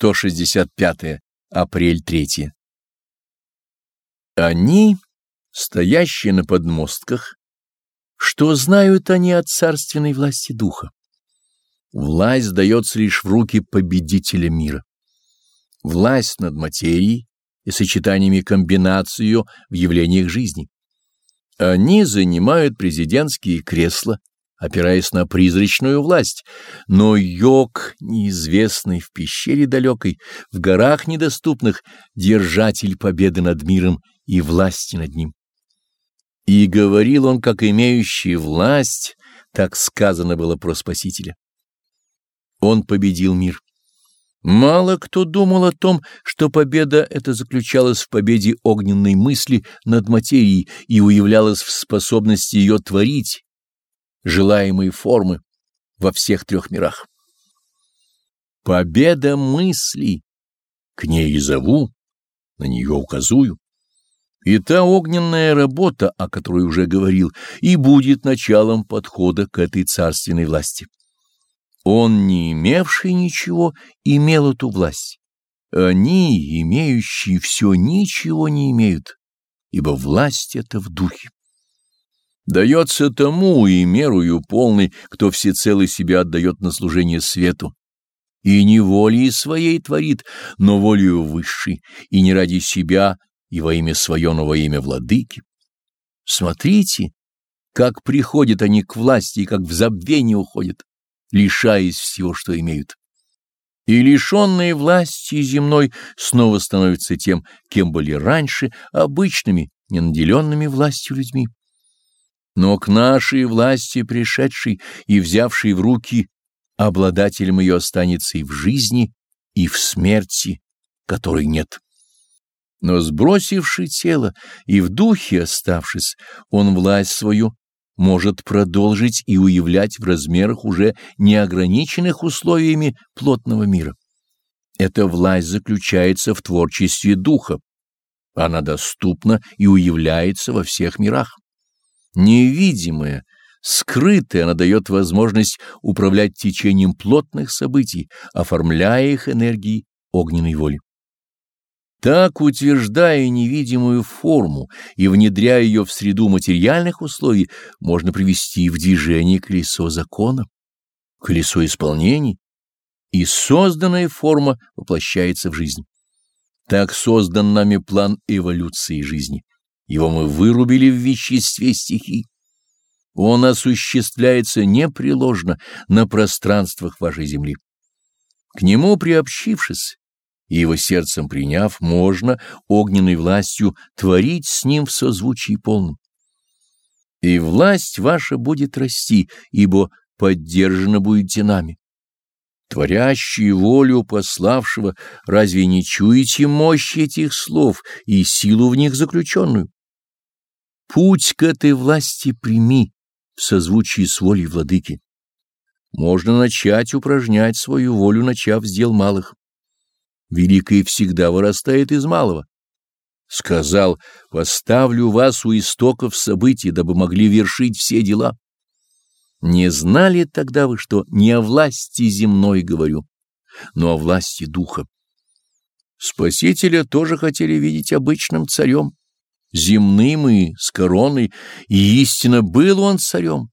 165 апрель 3. Они, стоящие на подмостках, что знают они о царственной власти духа? Власть дается лишь в руки победителя мира. Власть над материей и сочетаниями комбинаций ее в явлениях жизни. Они занимают президентские кресла, опираясь на призрачную власть, но йог, неизвестный в пещере далекой, в горах недоступных, держатель победы над миром и власти над ним. И говорил он, как имеющий власть, так сказано было про Спасителя. Он победил мир. Мало кто думал о том, что победа эта заключалась в победе огненной мысли над материей и уявлялась в способности ее творить, желаемые формы во всех трех мирах. Победа мыслей, к ней и зову, на нее указую. И та огненная работа, о которой уже говорил, и будет началом подхода к этой царственной власти. Он, не имевший ничего, имел эту власть. Они, имеющие все, ничего не имеют, ибо власть — это в духе. Дается тому и мерую полный, кто всецело себя отдает на служение свету, и не волей своей творит, но волею высшей, и не ради себя, и во имя свое, но во имя владыки. Смотрите, как приходят они к власти и как в забвение уходят, лишаясь всего, что имеют. И лишенные власти земной снова становятся тем, кем были раньше, обычными, ненаделенными властью людьми но к нашей власти пришедший и взявший в руки обладателем ее останется и в жизни, и в смерти, которой нет. Но сбросивший тело и в духе оставшись, он власть свою может продолжить и уявлять в размерах уже неограниченных условиями плотного мира. Эта власть заключается в творчестве духа. Она доступна и уявляется во всех мирах. Невидимая, скрытая, она дает возможность управлять течением плотных событий, оформляя их энергией огненной воли. Так, утверждая невидимую форму и внедряя ее в среду материальных условий, можно привести в движение колесо закона, колесо исполнений, и созданная форма воплощается в жизнь. Так создан нами план эволюции жизни. Его мы вырубили в веществе стихий. Он осуществляется непреложно на пространствах вашей земли. К нему приобщившись и его сердцем приняв, можно огненной властью творить с ним в созвучии полном. И власть ваша будет расти, ибо поддержана будете нами. Творящие волю пославшего, разве не чуете мощь этих слов и силу в них заключенную? Путь к этой власти прими в созвучии с волей владыки. Можно начать упражнять свою волю, начав с дел малых. Великое всегда вырастает из малого. Сказал, поставлю вас у истоков событий, дабы могли вершить все дела. Не знали тогда вы, что не о власти земной говорю, но о власти духа. Спасителя тоже хотели видеть обычным царем земным и с короной, и истинно был он царем,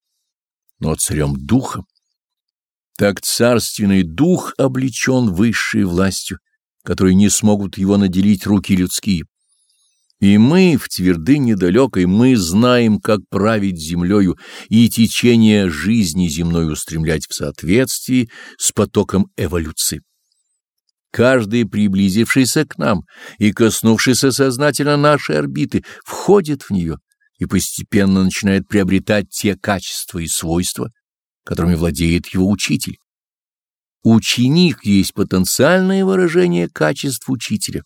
но царем духом. Так царственный дух облечен высшей властью, которой не смогут его наделить руки людские. И мы в твердыне далекой, мы знаем, как править землею и течение жизни земной устремлять в соответствии с потоком эволюции. Каждый, приблизившийся к нам и коснувшийся сознательно нашей орбиты, входит в нее и постепенно начинает приобретать те качества и свойства, которыми владеет его учитель. Ученик есть потенциальное выражение качеств учителя,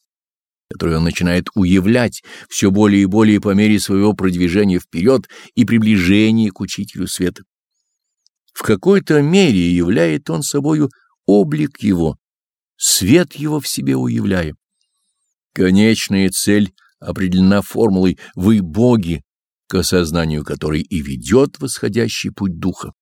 которое он начинает уявлять все более и более по мере своего продвижения вперед и приближения к учителю света. В какой-то мере являет он собою облик его, свет его в себе уявляем. Конечная цель определена формулой «вы боги», к осознанию которой и ведет восходящий путь духа.